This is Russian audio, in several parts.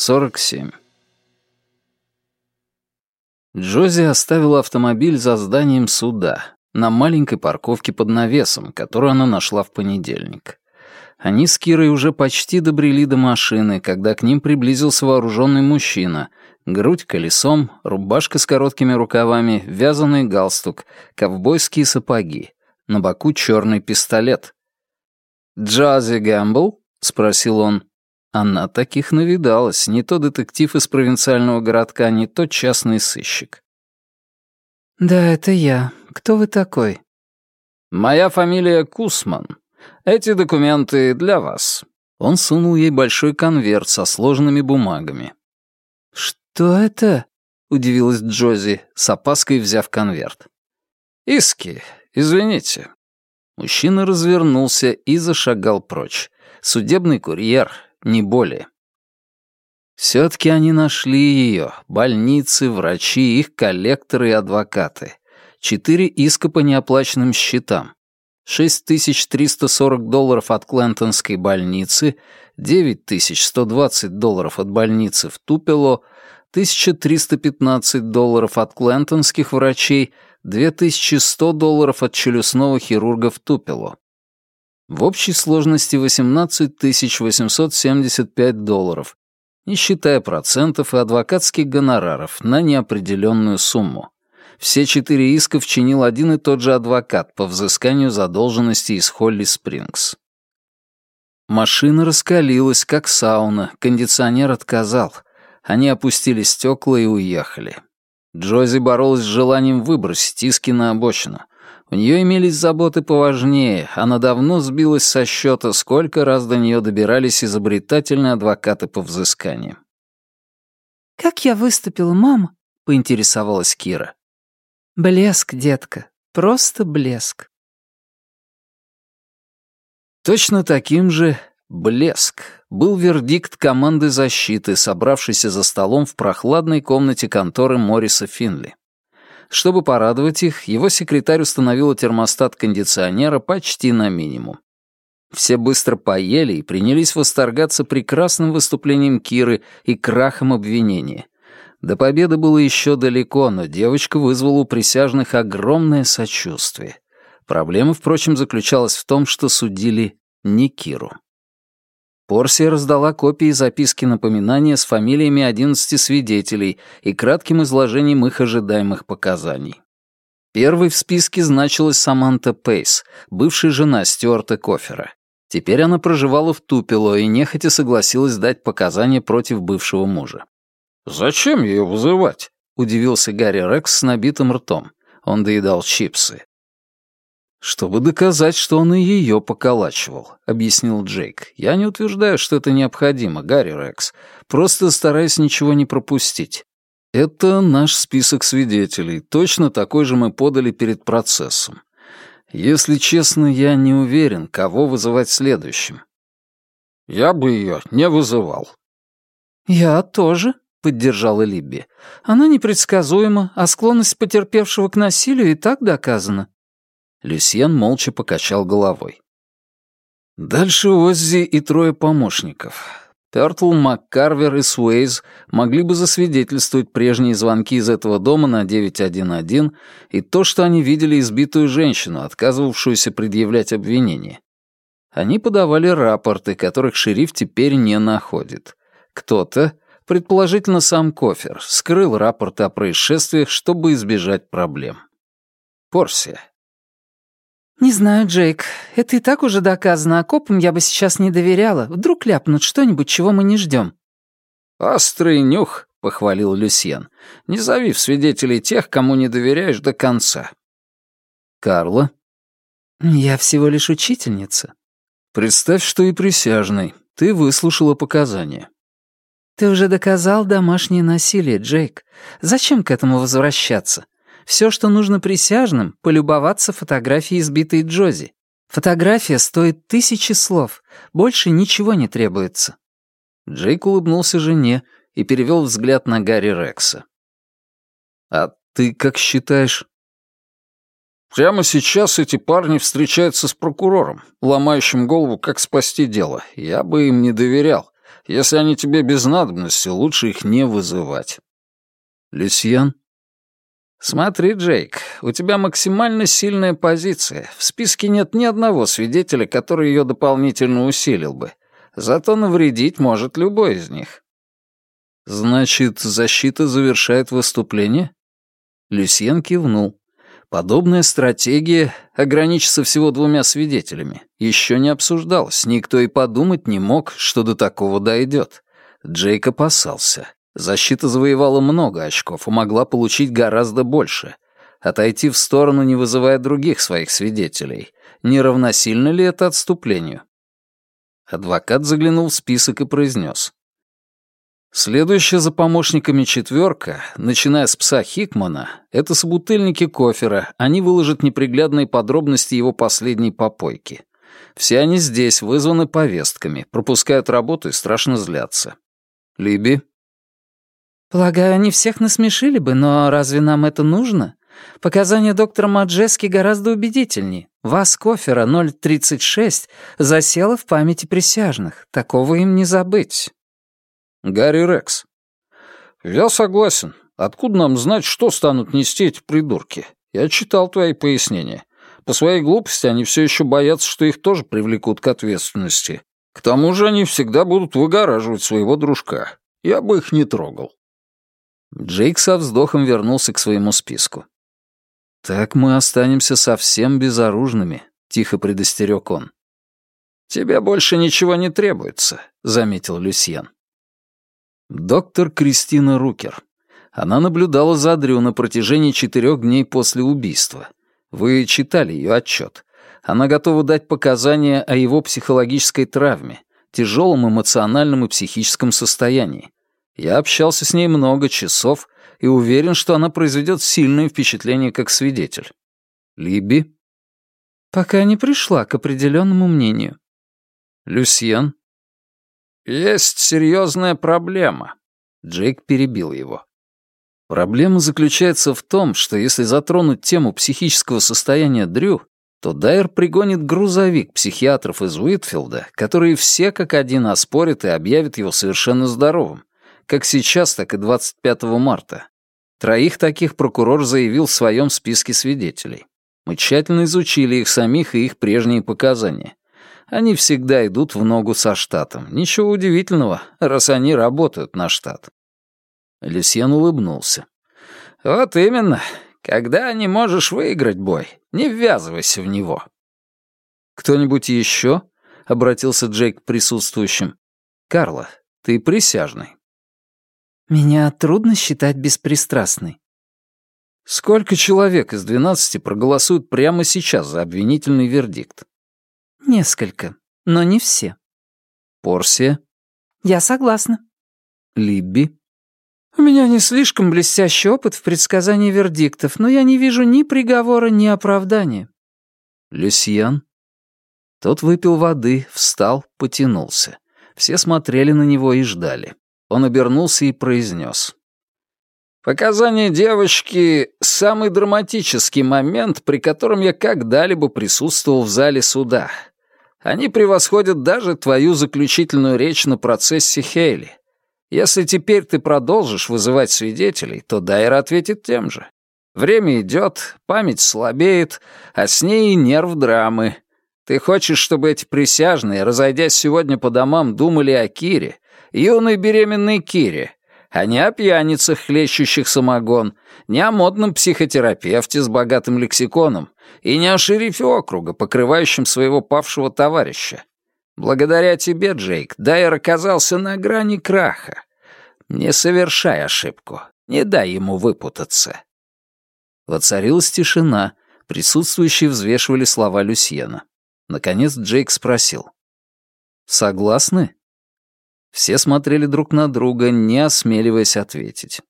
47. Джози оставила автомобиль за зданием суда, на маленькой парковке под навесом, которую она нашла в понедельник. Они с Кирой уже почти добрели до машины, когда к ним приблизился вооруженный мужчина. Грудь колесом, рубашка с короткими рукавами, вязаный галстук, ковбойские сапоги. На боку черный пистолет. «Джози Гэмбл?» — спросил он. Она таких навидалась, не то детектив из провинциального городка, не то частный сыщик. «Да, это я. Кто вы такой?» «Моя фамилия Кусман. Эти документы для вас». Он сунул ей большой конверт со сложенными бумагами. «Что это?» — удивилась Джози, с опаской взяв конверт. «Иски. Извините». Мужчина развернулся и зашагал прочь. Судебный курьер, не более. Все-таки они нашли ее, больницы, врачи, их коллекторы и адвокаты. Четыре иска по неоплаченным счетам. 6340 долларов от Клентонской больницы, 9120 долларов от больницы в Тупело, 1315 долларов от клентонских врачей, 2100 долларов от челюстного хирурга в Тупело. В общей сложности 18 875 долларов, не считая процентов и адвокатских гонораров на неопределенную сумму. Все четыре иска вчинил один и тот же адвокат по взысканию задолженности из Холли Спрингс. Машина раскалилась, как сауна, кондиционер отказал. Они опустили стекла и уехали. Джози боролась с желанием выбросить иски на обочину. У нее имелись заботы поважнее, она давно сбилась со счета, сколько раз до нее добирались изобретательные адвокаты по взысканию. «Как я выступила, мам?» — поинтересовалась Кира. «Блеск, детка, просто блеск». Точно таким же «блеск» был вердикт команды защиты, собравшейся за столом в прохладной комнате конторы Морриса Финли. Чтобы порадовать их, его секретарь установила термостат кондиционера почти на минимум. Все быстро поели и принялись восторгаться прекрасным выступлением Киры и крахом обвинения. До победы было еще далеко, но девочка вызвала у присяжных огромное сочувствие. Проблема, впрочем, заключалась в том, что судили не Киру. Порсия раздала копии записки напоминания с фамилиями 11 свидетелей и кратким изложением их ожидаемых показаний. Первой в списке значилась Саманта Пейс, бывшая жена Стюарта Кофера. Теперь она проживала в Тупело и нехотя согласилась дать показания против бывшего мужа. «Зачем ее вызывать?» — удивился Гарри Рекс с набитым ртом. Он доедал чипсы. «Чтобы доказать, что он и ее поколачивал», — объяснил Джейк. «Я не утверждаю, что это необходимо, Гарри Рекс. Просто стараюсь ничего не пропустить. Это наш список свидетелей. Точно такой же мы подали перед процессом. Если честно, я не уверен, кого вызывать следующим». «Я бы ее не вызывал». «Я тоже», — поддержала Либби. «Она непредсказуема, а склонность потерпевшего к насилию и так доказана». Люсьен молча покачал головой. Дальше Оззи и трое помощников. Пёртл, МакКарвер и Суэйз могли бы засвидетельствовать прежние звонки из этого дома на 911 и то, что они видели избитую женщину, отказывавшуюся предъявлять обвинение. Они подавали рапорты, которых шериф теперь не находит. Кто-то, предположительно сам Кофер, скрыл рапорты о происшествиях, чтобы избежать проблем. Порсия. «Не знаю, Джейк. Это и так уже доказано, а копам я бы сейчас не доверяла. Вдруг ляпнут что-нибудь, чего мы не ждем». «Острый нюх», — похвалил Люсьен. «Не зови в свидетелей тех, кому не доверяешь до конца». «Карла?» «Я всего лишь учительница». «Представь, что и присяжный. Ты выслушала показания». «Ты уже доказал домашнее насилие, Джейк. Зачем к этому возвращаться? Все, что нужно присяжным, полюбоваться фотографией избитой Джози. Фотография стоит тысячи слов, больше ничего не требуется». Джейк улыбнулся жене и перевел взгляд на Гарри Рекса. «А ты как считаешь?» «Прямо сейчас эти парни встречаются с прокурором, ломающим голову, как спасти дело. Я бы им не доверял. Если они тебе без надобности, лучше их не вызывать». «Люсьен?» «Смотри, Джейк, у тебя максимально сильная позиция. В списке нет ни одного свидетеля, который ее дополнительно усилил бы. Зато навредить может любой из них». «Значит, защита завершает выступление?» Люсьен кивнул. Подобная стратегия, ограничиться всего двумя свидетелями, еще не обсуждалась, никто и подумать не мог, что до такого дойдет. Джейк опасался. Защита завоевала много очков и могла получить гораздо больше. Отойти в сторону, не вызывая других своих свидетелей. Не равносильно ли это отступлению? Адвокат заглянул в список и произнес. Следующая за помощниками четверка, начиная с пса Хикмана, это собутыльники кофера, они выложат неприглядные подробности его последней попойки. Все они здесь, вызваны повестками, пропускают работу и страшно злятся. Либи? Полагаю, они всех насмешили бы, но разве нам это нужно? Показания доктора Маджески гораздо убедительнее. Вас, кофера 036, засела в памяти присяжных. Такого им не забыть. Гарри Рекс. «Я согласен. Откуда нам знать, что станут нести эти придурки? Я читал твои пояснения. По своей глупости они все еще боятся, что их тоже привлекут к ответственности. К тому же они всегда будут выгораживать своего дружка. Я бы их не трогал». Джейк со вздохом вернулся к своему списку. «Так мы останемся совсем безоружными», — тихо предостерег он. «Тебе больше ничего не требуется», — заметил Люсьен. Доктор Кристина Рукер. Она наблюдала за Дрю на протяжении четырех дней после убийства. Вы читали ее отчет. Она готова дать показания о его психологической травме, тяжелом эмоциональном и психическом состоянии. Я общался с ней много часов и уверен, что она произведет сильное впечатление как свидетель. Либи? Пока не пришла к определенному мнению. Люсьен? «Есть серьезная проблема», — Джейк перебил его. Проблема заключается в том, что если затронуть тему психического состояния Дрю, то Дайер пригонит грузовик психиатров из Уитфилда, которые все как один оспорят и объявят его совершенно здоровым, как сейчас, так и 25 марта. Троих таких прокурор заявил в своем списке свидетелей. Мы тщательно изучили их самих и их прежние показания. Они всегда идут в ногу со штатом. Ничего удивительного, раз они работают на штат. Люсьен улыбнулся. «Вот именно. Когда не можешь выиграть бой, не ввязывайся в него». «Кто-нибудь еще?» — обратился Джейк к присутствующим. «Карла, ты присяжный». «Меня трудно считать беспристрастной». «Сколько человек из двенадцати проголосуют прямо сейчас за обвинительный вердикт?» Несколько, но не все. Порсия? Я согласна. Либби? У меня не слишком блестящий опыт в предсказании вердиктов, но я не вижу ни приговора, ни оправдания. Люсьян? Тот выпил воды, встал, потянулся. Все смотрели на него и ждали. Он обернулся и произнес. Показания девочки — самый драматический момент, при котором я когда-либо присутствовал в зале суда. Они превосходят даже твою заключительную речь на процессе Хейли. Если теперь ты продолжишь вызывать свидетелей, то Дайер ответит тем же. Время идет, память слабеет, а с ней и нерв драмы. Ты хочешь, чтобы эти присяжные, разойдясь сегодня по домам, думали о Кире, юной беременной Кире, а не о пьяницах, хлещущих самогон, не о модном психотерапевте с богатым лексиконом, и не о шерифе округа, покрывающем своего павшего товарища. Благодаря тебе, Джейк, Дайер оказался на грани краха. Не совершай ошибку, не дай ему выпутаться». Воцарилась тишина, присутствующие взвешивали слова Люсьена. Наконец Джейк спросил. «Согласны?» Все смотрели друг на друга, не осмеливаясь ответить.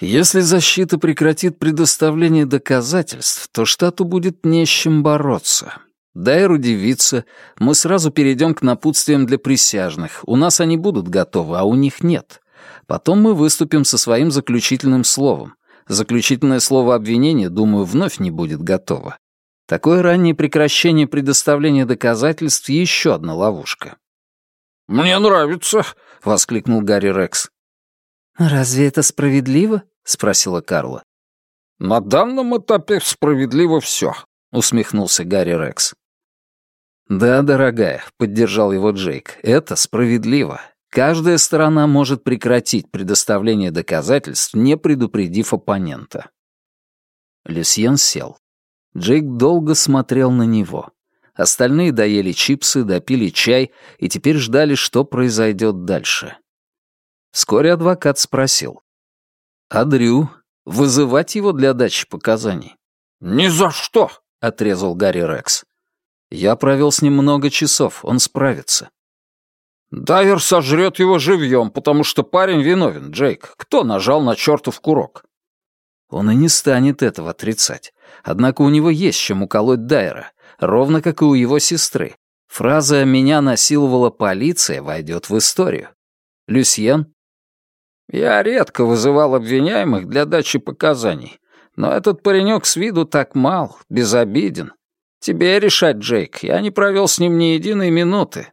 Если защита прекратит предоставление доказательств, то штату будет не с чем бороться. Дайр удивится, мы сразу перейдем к напутствиям для присяжных. У нас они будут готовы, а у них нет. Потом мы выступим со своим заключительным словом. Заключительное слово обвинения, думаю, вновь не будет готово. Такое раннее прекращение предоставления доказательств — еще одна ловушка. «Мне нравится», — воскликнул Гарри Рекс. «Разве это справедливо?» — спросила Карла. «На данном этапе справедливо все», — усмехнулся Гарри Рекс. «Да, дорогая», — поддержал его Джейк, — «это справедливо. Каждая сторона может прекратить предоставление доказательств, не предупредив оппонента». Люсьен сел. Джейк долго смотрел на него. Остальные доели чипсы, допили чай и теперь ждали, что произойдет дальше. Вскоре адвокат спросил. «А Дрю? Вызывать его для дачи показаний?» «Ни за что!» — отрезал Гарри Рекс. «Я провел с ним много часов, он справится». «Дайвер сожрет его живьем, потому что парень виновен, Джейк. Кто нажал на чертов курок?» Он и не станет этого отрицать. Однако у него есть чем уколоть Дайера, ровно как и у его сестры. Фраза «меня насиловала полиция» войдет в историю. Люсьен, я редко вызывал обвиняемых для дачи показаний, но этот паренек с виду так мал, безобиден. Тебе решать, Джейк, я не провел с ним ни единой минуты».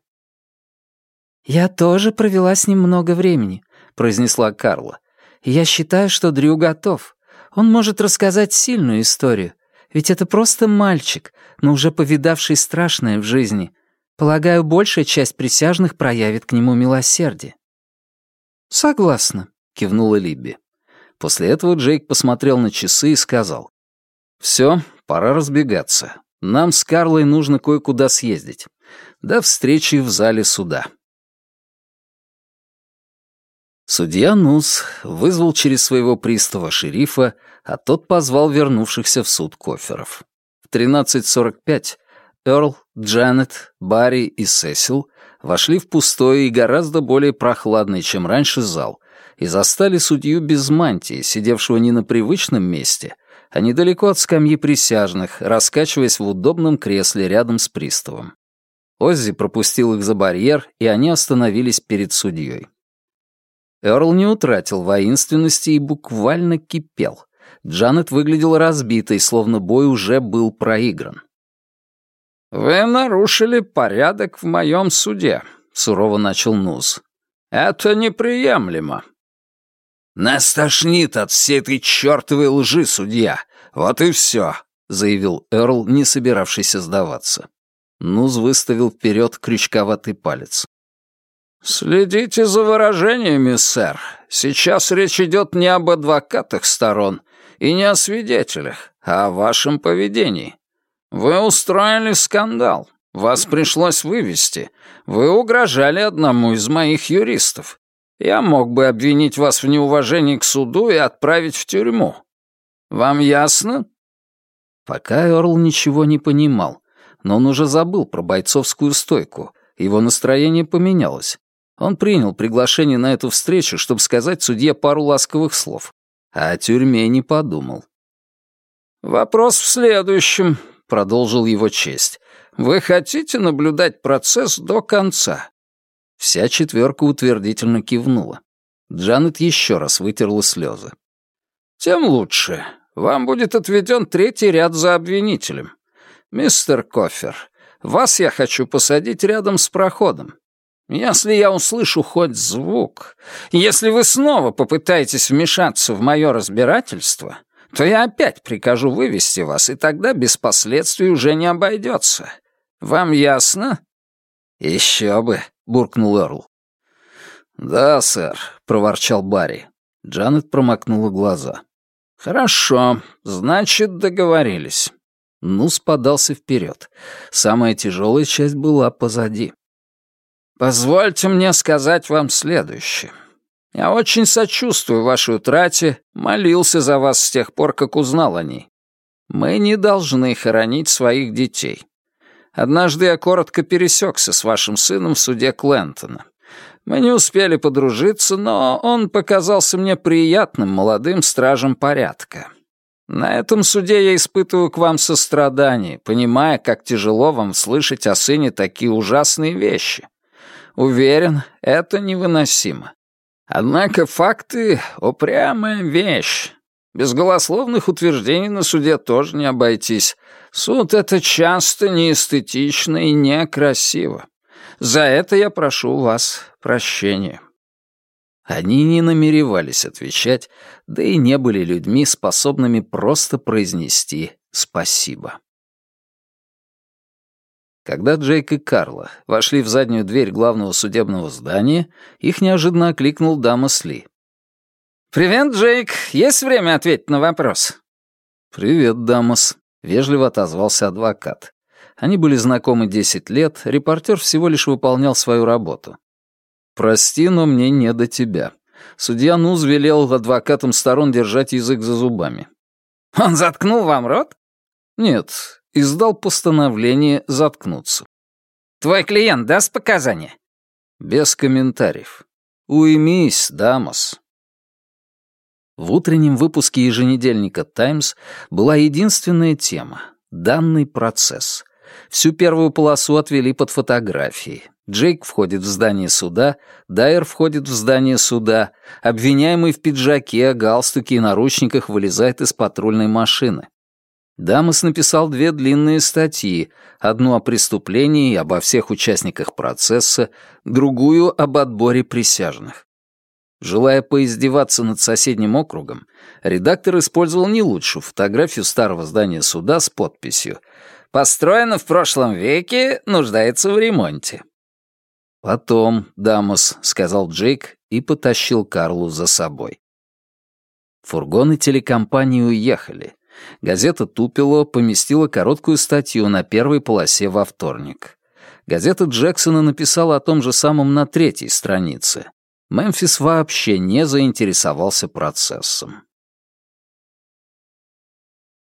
«Я тоже провела с ним много времени», — произнесла Карла. «Я считаю, что Дрю готов. Он может рассказать сильную историю, ведь это просто мальчик, но уже повидавший страшное в жизни. Полагаю, большая часть присяжных проявит к нему милосердие». «Согласна», — кивнула Либби. После этого Джейк посмотрел на часы и сказал. «Все, пора разбегаться. Нам с Карлой нужно кое-куда съездить. До встречи в зале суда». Судья Нус вызвал через своего пристава шерифа, а тот позвал вернувшихся в суд коферов. В 13.45 Эрл, Джанет, Барри и Сесил вошли в пустой и гораздо более прохладный, чем раньше, зал и застали судью без мантии, сидевшего не на привычном месте, а недалеко от скамьи присяжных, раскачиваясь в удобном кресле рядом с приставом. Оззи пропустил их за барьер, и они остановились перед судьей. Эрл не утратил воинственности и буквально кипел. Джанет выглядела разбитой, словно бой уже был проигран. «Вы нарушили порядок в моем суде», — сурово начал Нуз. «Это неприемлемо». «Нас тошнит от всей этой чертовой лжи, судья. Вот и все», — заявил Эрл, не собиравшийся сдаваться. Нуз выставил вперед крючковатый палец. «Следите за выражениями, сэр. Сейчас речь идет не об адвокатах сторон и не о свидетелях, а о вашем поведении. Вы устроили скандал. Вас пришлось вывести. Вы угрожали одному из моих юристов. Я мог бы обвинить вас в неуважении к суду и отправить в тюрьму. Вам ясно?» Пока Эрл ничего не понимал, но он уже забыл про бойцовскую стойку. Его настроение поменялось. Он принял приглашение на эту встречу, чтобы сказать судье пару ласковых слов, а о тюрьме не подумал. «Вопрос в следующем продолжил его честь. «Вы хотите наблюдать процесс до конца?» Вся четверка утвердительно кивнула. Джанет еще раз вытерла слезы. «Тем лучше. Вам будет отведен третий ряд за обвинителем. Мистер Кофер, вас я хочу посадить рядом с проходом. Если я услышу хоть звук, если вы снова попытаетесь вмешаться в мое разбирательство, то я опять прикажу вывести вас, и тогда без последствий уже не обойдется. Вам ясно?» «Еще бы», — буркнул Эрл. «Да, сэр», — проворчал Барри. Джанет промокнула глаза. «Хорошо, значит, договорились». Нус подался вперед. Самая тяжелая часть была позади. «Позвольте мне сказать вам следующее. Я очень сочувствую вашей утрате, молился за вас с тех пор, как узнал о ней. Мы не должны хоронить своих детей. Однажды я коротко пересекся с вашим сыном в суде Клентона. Мы не успели подружиться, но он показался мне приятным молодым стражем порядка. На этом суде я испытываю к вам сострадание, понимая, как тяжело вам слышать о сыне такие ужасные вещи. Уверен, это невыносимо. Однако факты — упрямая вещь. Без голословных утверждений на суде тоже не обойтись. Суд — это часто неэстетично и некрасиво. За это я прошу вас прощения». Они не намеревались отвечать, да и не были людьми, способными просто произнести «спасибо». Когда Джейк и Карла вошли в заднюю дверь главного судебного здания, их неожиданно окликнул Дамас Ли. «Привет, Джейк. Есть время ответить на вопрос?» «Привет, Дамас», — вежливо отозвался адвокат. Они были знакомы десять лет, репортер всего лишь выполнял свою работу. «Прости, но мне не до тебя. Судья Нуз велел адвокатам сторон держать язык за зубами». «Он заткнул вам рот?» «Нет, издал постановление заткнуться». «Твой клиент даст показания?» «Без комментариев. Уймись, Дамас». В утреннем выпуске еженедельника «Таймс» была единственная тема — данный процесс. Всю первую полосу отвели под фотографии. Джейк входит в здание суда, Дайер входит в здание суда, обвиняемый в пиджаке, галстуке и наручниках вылезает из патрульной машины. Дамас написал две длинные статьи, одну о преступлении и обо всех участниках процесса, другую об отборе присяжных. Желая поиздеваться над соседним округом, редактор использовал не лучшую фотографию старого здания суда с подписью «Построено в прошлом веке, нуждается в ремонте». «Потом, Дамос», — сказал Джейк и потащил Карлу за собой. Фургоны телекомпании уехали. Газета «Тупило» поместила короткую статью на первой полосе во вторник. Газета Джексона написала о том же самом на третьей странице. Мемфис вообще не заинтересовался процессом.